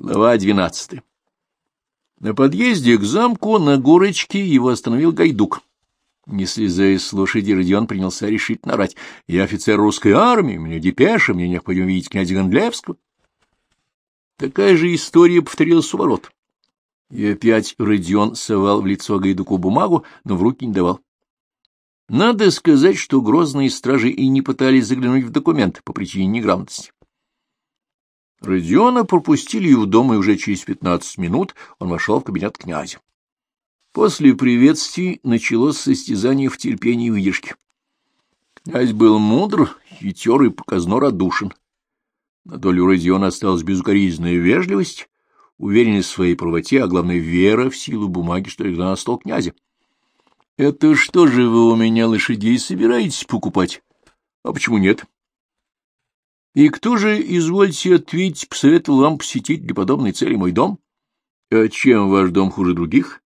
Глава двенадцатая. На подъезде к замку на горочке его остановил гайдук. Не слезая с лошади, Родион принялся решительно орать. — Я офицер русской армии, у меня депеша, мне необходимо видеть князя Гондлевского. Такая же история повторилась у ворот. И опять Родион совал в лицо гайдуку бумагу, но в руки не давал. Надо сказать, что грозные стражи и не пытались заглянуть в документы по причине неграмотности. Родиона пропустили в дом, и уже через пятнадцать минут он вошел в кабинет князя. После приветствий началось состязание в терпении и выдержке. Князь был мудр, хитер и показно радушен. На долю Родиона осталась безукоризненная вежливость, уверенность в своей правоте, а главное — вера в силу бумаги, что легла на стол князя. — Это что же вы у меня лошадей собираетесь покупать? — А почему нет? — и кто же, извольте ответить, посоветовал вам посетить для подобной цели мой дом? А чем ваш дом хуже других?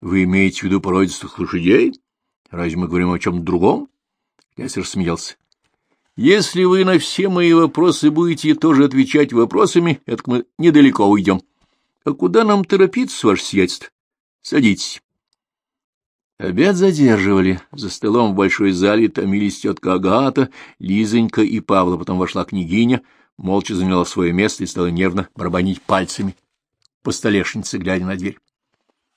Вы имеете в виду породистых лошадей? Разве мы говорим о чем-то другом? Князь рассмеялся. Если вы на все мои вопросы будете тоже отвечать вопросами, это мы недалеко уйдем. А куда нам торопиться, ваше сиятельство? Садитесь. Обед задерживали. За столом в большой зале томились тетка Агата, Лизонька и Павла. Потом вошла княгиня, молча заняла свое место и стала нервно барабанить пальцами по столешнице, глядя на дверь.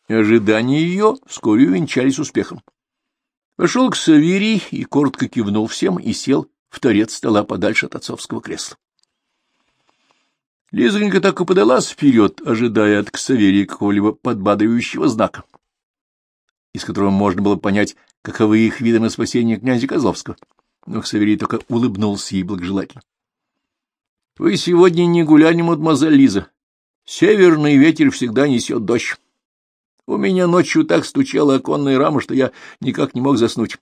Ожидания ее вскоре увенчались успехом. Вошел к Саверий и коротко кивнул всем и сел в торец стола подальше от отцовского кресла. Лизонька так и подалась вперед, ожидая от Ксаверия какого-либо подбадривающего знака из которого можно было понять, каковы их виды на спасение князя Козловского. Но Ксаверий только улыбнулся ей благожелательно. — Вы сегодня не гуляли, мадемуазель Лиза. Северный ветер всегда несет дождь. У меня ночью так стучала оконная рама, что я никак не мог заснуть.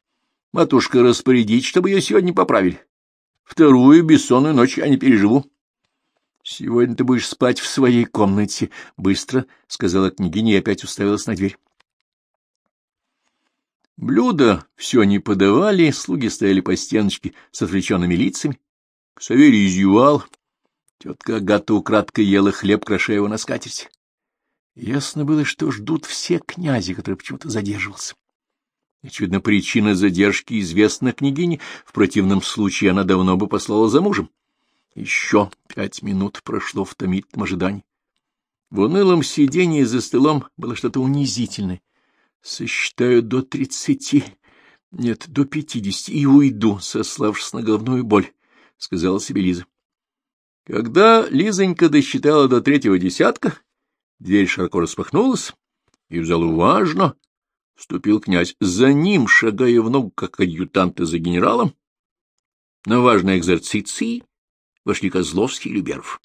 Матушка, распорядить, чтобы ее сегодня поправили. Вторую бессонную ночь я не переживу. — Сегодня ты будешь спать в своей комнате, — быстро сказала княгиня и опять уставилась на дверь. Блюда все не подавали, слуги стояли по стеночке с отвлеченными лицами. Саверий изъювал. Тетка Агата украдкой ела хлеб, кроша его на скатерти. Ясно было, что ждут все князи, который почему-то задерживался. Очевидно, причина задержки известна княгине, в противном случае она давно бы послала за мужем. Еще пять минут прошло в томительном ожидании. В унылом сидении за столом было что-то унизительное Сосчитаю до тридцати, нет, до пятидесяти, и уйду, сославшись на головную боль, — сказала себе Лиза. Когда Лизонька досчитала до третьего десятка, дверь широко распахнулась, и в залу важно вступил князь. За ним, шагая в ногу, как адъютанты за генералом, на важной экзерциции вошли Козловский и Люберов.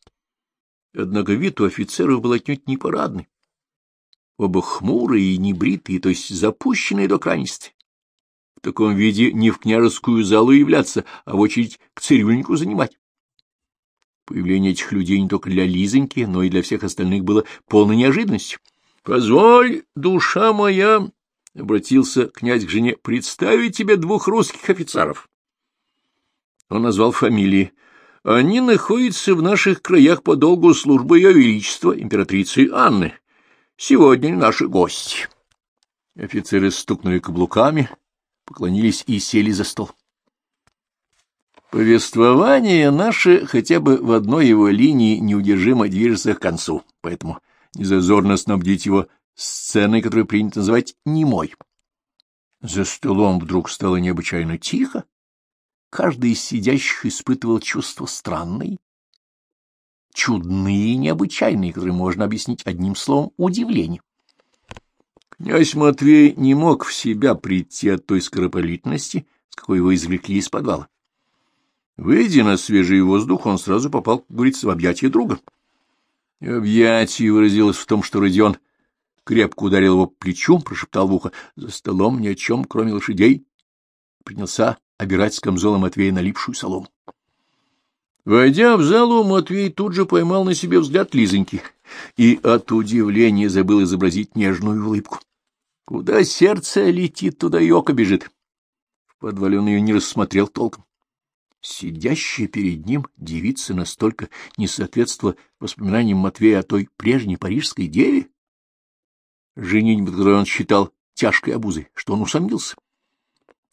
Однако вид у офицеров был отнюдь не парадный оба хмурые и небритые, то есть запущенные до крайности. В таком виде не в княжескую залу являться, а в очередь к цирюльнику занимать. Появление этих людей не только для Лизоньки, но и для всех остальных было полной неожиданностью. — Позволь, душа моя, — обратился князь к жене, — представить тебе двух русских офицеров. Он назвал фамилии. Они находятся в наших краях по долгу службы Ее Величества, императрицы Анны. Сегодня наши гости. Офицеры стукнули каблуками, поклонились и сели за стол. Повествование наше хотя бы в одной его линии неудержимо движется к концу, поэтому незазорно снабдить его сценой, которую принято называть «немой». За столом вдруг стало необычайно тихо. Каждый из сидящих испытывал чувство странное, чудные и необычайные, которые можно объяснить одним словом удивление. Князь Матвей не мог в себя прийти от той скоропалительности, с какой его извлекли из подвала. Выйдя на свежий воздух, он сразу попал, как говорится, в объятия друга. И объятие выразилось в том, что Родион крепко ударил его плечу, прошептал в ухо, «За столом ни о чем, кроме лошадей», принялся обирать с камзола Матвея налипшую солому. Войдя в залу, Матвей тут же поймал на себе взгляд Лизоньки и от удивления забыл изобразить нежную улыбку. Куда сердце летит, туда и око бежит. В подвале он ее не рассмотрел толком. Сидящая перед ним девица настолько не соответствовала воспоминаниям Матвея о той прежней парижской деве, женитьбу, которую он считал тяжкой обузой, что он усомнился.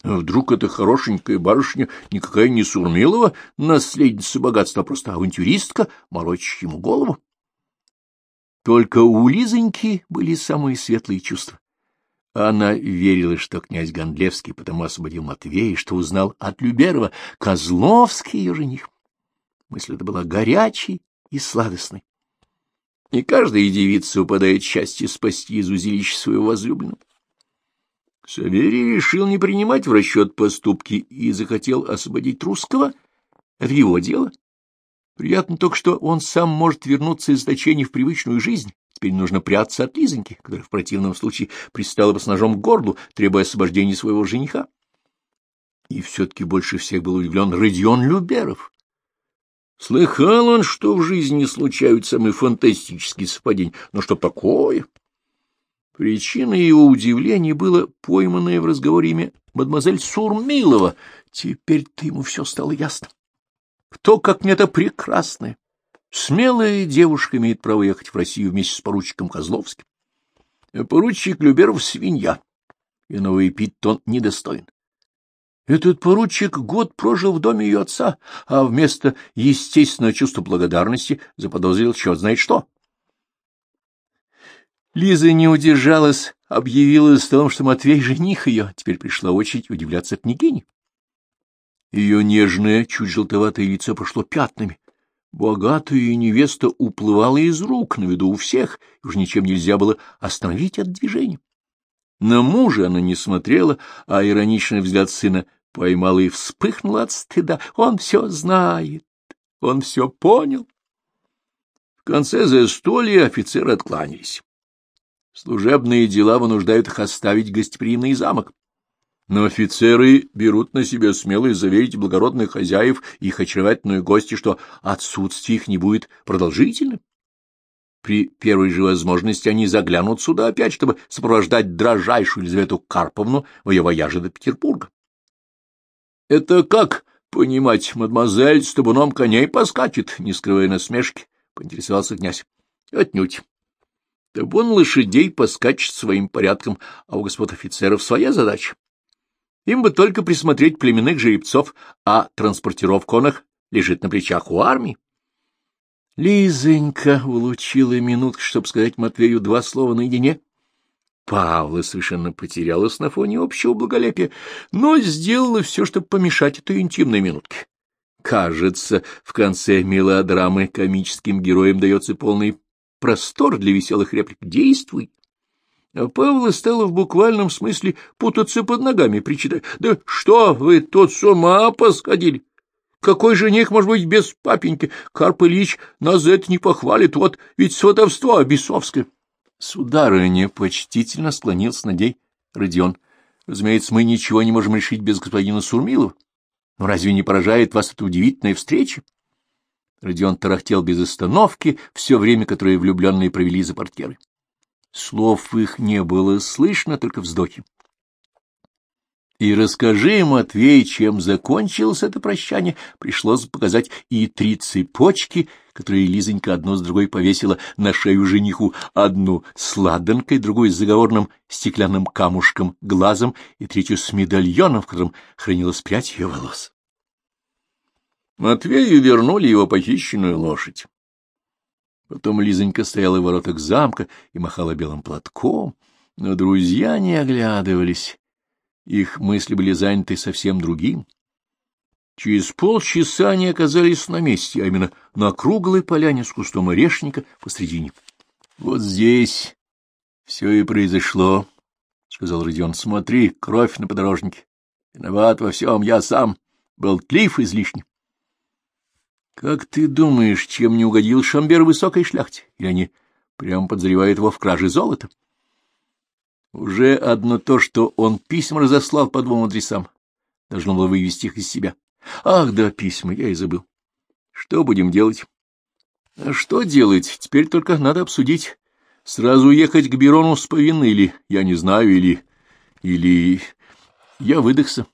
А вдруг эта хорошенькая барышня никакая не Сурмилова, наследница богатства, а просто авантюристка, морочит ему голову? Только у Лизоньки были самые светлые чувства. Она верила, что князь Гондлевский потому освободил Матвея, что узнал от Люберова Козловский ее жених. Мысль эта была горячей и сладостной. И каждая девица упадает счастье спасти из узилища своего возлюбленного. Саверий решил не принимать в расчет поступки и захотел освободить русского. Это его дело. Приятно только, что он сам может вернуться из заточения в привычную жизнь. Теперь нужно прятаться от Лизоньки, которая в противном случае пристала бы с ножом к горлу, требуя освобождения своего жениха. И все-таки больше всех был удивлен Родион Люберов. Слыхал он, что в жизни случаются самые фантастические совпадения, но что такое? Причиной его удивления было пойманное в разговоре имя мадемуазель Сурмилова. Теперь-то ему все стало ясно. Кто, как не это прекрасное, смелая девушка имеет право ехать в Россию вместе с поручиком Козловским. А поручик Люберов — свинья, и новый он недостоин. Этот поручик год прожил в доме ее отца, а вместо естественного чувства благодарности заподозрил черт знает что. Лиза не удержалась, объявила о том, что Матвей — жених ее. Теперь пришла очередь удивляться княгине. Ее нежное, чуть желтоватое лицо пошло пятнами. Богатая невеста уплывала из рук на виду у всех, и уж ничем нельзя было остановить это движение. На мужа она не смотрела, а ироничный взгляд сына поймала и вспыхнула от стыда. Он все знает, он все понял. В конце застолья офицеры откланялись. Служебные дела вынуждают их оставить гостеприимный замок. Но офицеры берут на себя смелость заверить благородных хозяев и их очаровательную гости, что отсутствие их не будет продолжительным. При первой же возможности они заглянут сюда опять, чтобы сопровождать дрожайшую Елизавету Карповну в ее вояже до Петербурга. — Это как понимать, мадемуазель с табуном коней поскачет, не скрывая насмешки, — поинтересовался князь. — Отнюдь. Табун лошадей поскачет своим порядком, а у господ офицеров своя задача. Им бы только присмотреть племенных жеребцов, а транспортировка он лежит на плечах у армии. Лизонька улучила минутку, чтобы сказать Матвею два слова наедине. Павла совершенно потерялась на фоне общего благолепия, но сделала все, чтобы помешать этой интимной минутке. Кажется, в конце мелодрамы комическим героям дается полный простор для веселых реплик. Действуй! А Павла стала в буквальном смысле путаться под ногами, причитая. — Да что вы тут с ума посходили? Какой жених может быть без папеньки? Карп Ильич нас за это не похвалит, вот ведь сватовство бесовское. Сударыня почтительно склонился над ней Родион. Разумеется, мы ничего не можем решить без господина Сурмилова. Но разве не поражает вас эта удивительная встреча? Родион тарахтел без остановки все время, которое влюбленные провели за портьерой. Слов их не было слышно, только вздохи. И расскажи, Матвей, чем закончилось это прощание, пришлось показать и три цепочки, которые Лизонька одну с другой повесила на шею жениху, одну с ладанкой, другую с заговорным стеклянным камушком, глазом и третью с медальоном, в котором хранилась прядь ее волос. Матвею вернули его похищенную лошадь. Потом Лизонька стояла в воротах замка и махала белым платком, но друзья не оглядывались их мысли были заняты совсем другим. Через полчаса они оказались на месте, а именно на круглой поляне с кустом орешника посредине. — Вот здесь все и произошло, — сказал Родион. — Смотри, кровь на подорожнике. Виноват во всем я сам. Был тлив излишне. — Как ты думаешь, чем не угодил Шамбер высокой шляхте? Или они прямо подозревают его в краже золота? — уже одно то, что он письма разослал по двум адресам, должно было вывести их из себя. Ах, да, письма, я и забыл. Что будем делать? А что делать? Теперь только надо обсудить. Сразу ехать к Берону с повинной или, я не знаю, или... или... Я выдохся.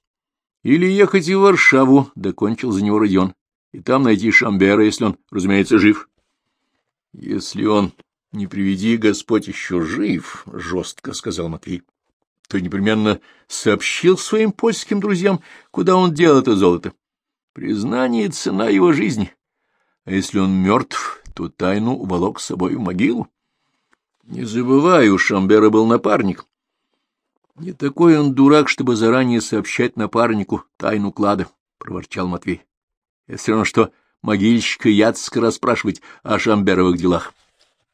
Или ехать в Варшаву, — докончил за него Родион, — и там найти Шамбера, если он, разумеется, жив. — Если он, не приведи Господь, еще жив, — жестко сказал Матвей, — то непременно сообщил своим польским друзьям, куда он дел это золото. Признание — цена его жизни. А если он мертв, то тайну уволок с собой в могилу. Не забывай, у Шамбера был напарник. Не такой он дурак, чтобы заранее сообщать напарнику тайну клада, — проворчал Матвей. — Это все равно, что могильщика Яцка расспрашивать о Шамберовых делах.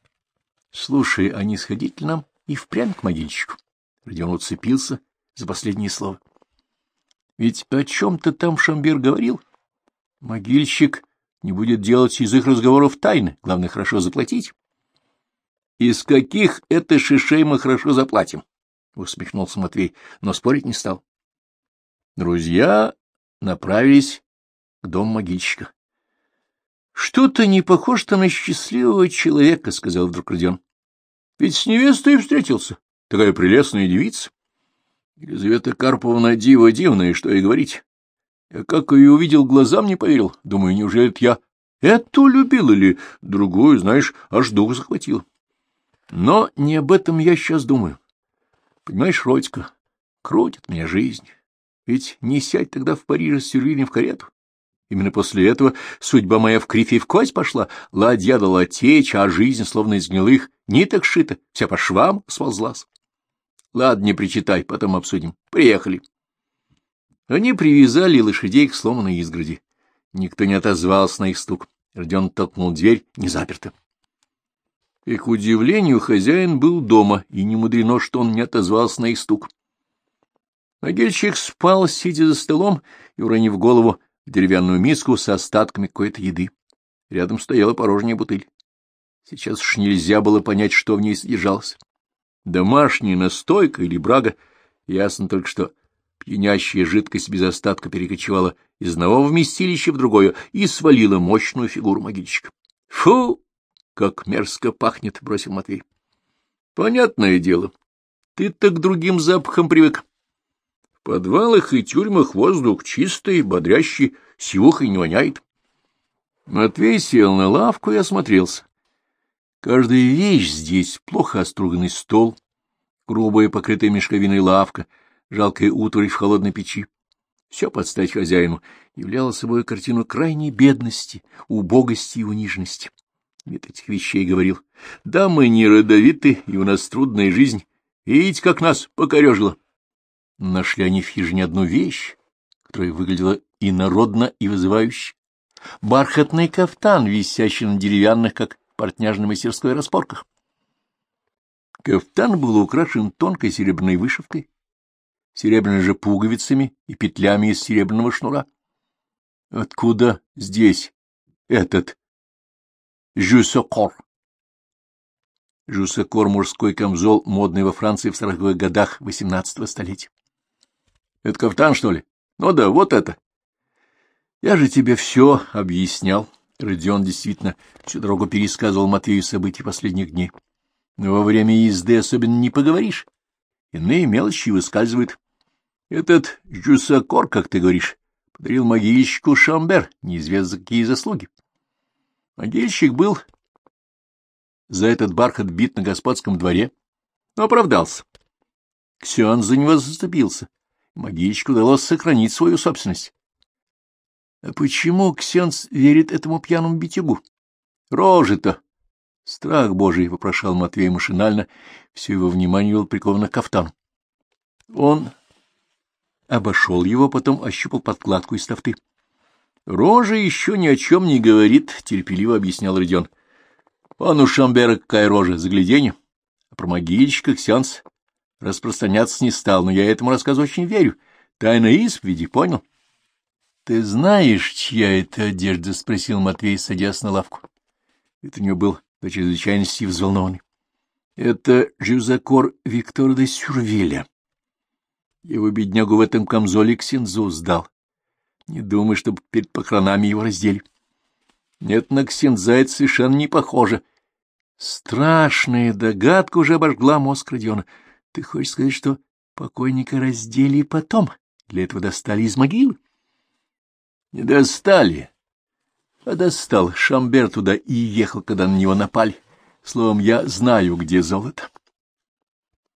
— Слушай, а не сходить ли нам и впрямь к могильщику? Родион уцепился за последнее слово. — Ведь о чем-то там Шамбер говорил. Могильщик не будет делать из их разговоров тайны, главное, хорошо заплатить. — Из каких это шишей мы хорошо заплатим? — усмехнулся Матвей, но спорить не стал. Друзья направились к дому могильщика. — Что-то не похож ты на счастливого человека, — сказал вдруг Родион. — Ведь с невестой встретился. Такая прелестная девица. Елизавета Карповна дива дивная, что и говорить. Я как ее увидел, глазам не поверил. Думаю, неужели это я эту любил или другую, знаешь, аж дух захватил. Но не об этом я сейчас думаю. Понимаешь, Родька, крутит меня жизнь. Ведь не сядь тогда в Париже с Сюрвилем в карету. Именно после этого судьба моя в крифе и в кость пошла, ладья дала течь, а жизнь, словно из гнилых ниток шита, вся по швам сползлась. Ладно, не причитай, потом обсудим. Приехали. Они привязали лошадей к сломанной изгороди. Никто не отозвался на их стук. Родион толкнул дверь, не заперта. И, к удивлению, хозяин был дома, и не мудрено, что он не отозвался на их стук. Могильщик спал, сидя за столом и уронив голову деревянную миску с остатками какой-то еды. Рядом стояла порожняя бутыль. Сейчас уж нельзя было понять, что в ней содержалось. Домашняя настойка или брага, ясно только, что Пьянящая жидкость без остатка перекочевала из одного вместилища в другое и свалила мощную фигуру могильщика. — Фу! Как мерзко пахнет! — бросил Матвей. — Понятное дело. Ты-то к другим запахам привык. Подвалах и тюрьмах воздух чистый, бодрящий, сивухой не воняет. Матвей сел на лавку и осмотрелся. Каждая вещь здесь — плохо оструганный стол, грубая покрытая мешковиной лавка — жалкая утварь в холодной печи. Все под стать хозяину являло собой картину крайней бедности, убогости и униженности. Вид этих вещей говорил, да, мы не родовиты, и у нас трудная жизнь, видите, как нас покорежило. Нашли они в хижине одну вещь, которая выглядела и народно, и вызывающе. Бархатный кафтан, висящий на деревянных, как портняжной мастерской распорках. Кафтан был украшен тонкой серебряной вышивкой, серебряными же пуговицами и петлями из серебряного шнура. Откуда здесь этот жюсокор? Жюсокор — мужской камзол, модный во Франции в сороковых годах XVIII столетия. Это кафтан, что ли? Ну да, вот это. Я же тебе все объяснял. Родион действительно всю дорогу пересказывал Матвею события последних дней. Но во время езды особенно не поговоришь. Иные мелочи выскальзывают. Этот Жюсакор, как ты говоришь, подарил могильщику Шамбер, неизвестно за какие заслуги. Могильщик был за этот бархат бит на господском дворе, но оправдался. Ксен за него заступился. Могильщику удалось сохранить свою собственность. А почему Ксенс верит этому пьяному битюгу? Рожи-то! Страх божий, — вопрошал Матвей машинально, все его внимание было приковано к кафтану. Он обошел его, потом ощупал подкладку из тафты. — Рожа еще ни о чем не говорит, — терпеливо объяснял Родион. — Он у Шамбера какая рожа, загляденье. А про могильщика сеанс распространяться не стал, но я этому рассказу очень верю. Тайна исповеди, понял? — Ты знаешь, чья это одежда? — спросил Матвей, садясь на лавку. Это у него был до чрезвычайности взволнованный. — Это Жюзакор Виктора де Сюрвеля. Его беднягу в этом камзоле к Синзу сдал. Не думай, чтобы перед похоронами его раздели. Нет, на Ксенза это совершенно не похоже. Страшная догадка уже обожгла мозг Родиона. Ты хочешь сказать, что покойника раздели потом? для этого достали из могилы? Не достали, а достал. Шамбер туда и ехал, когда на него напали. Словом, я знаю, где золото.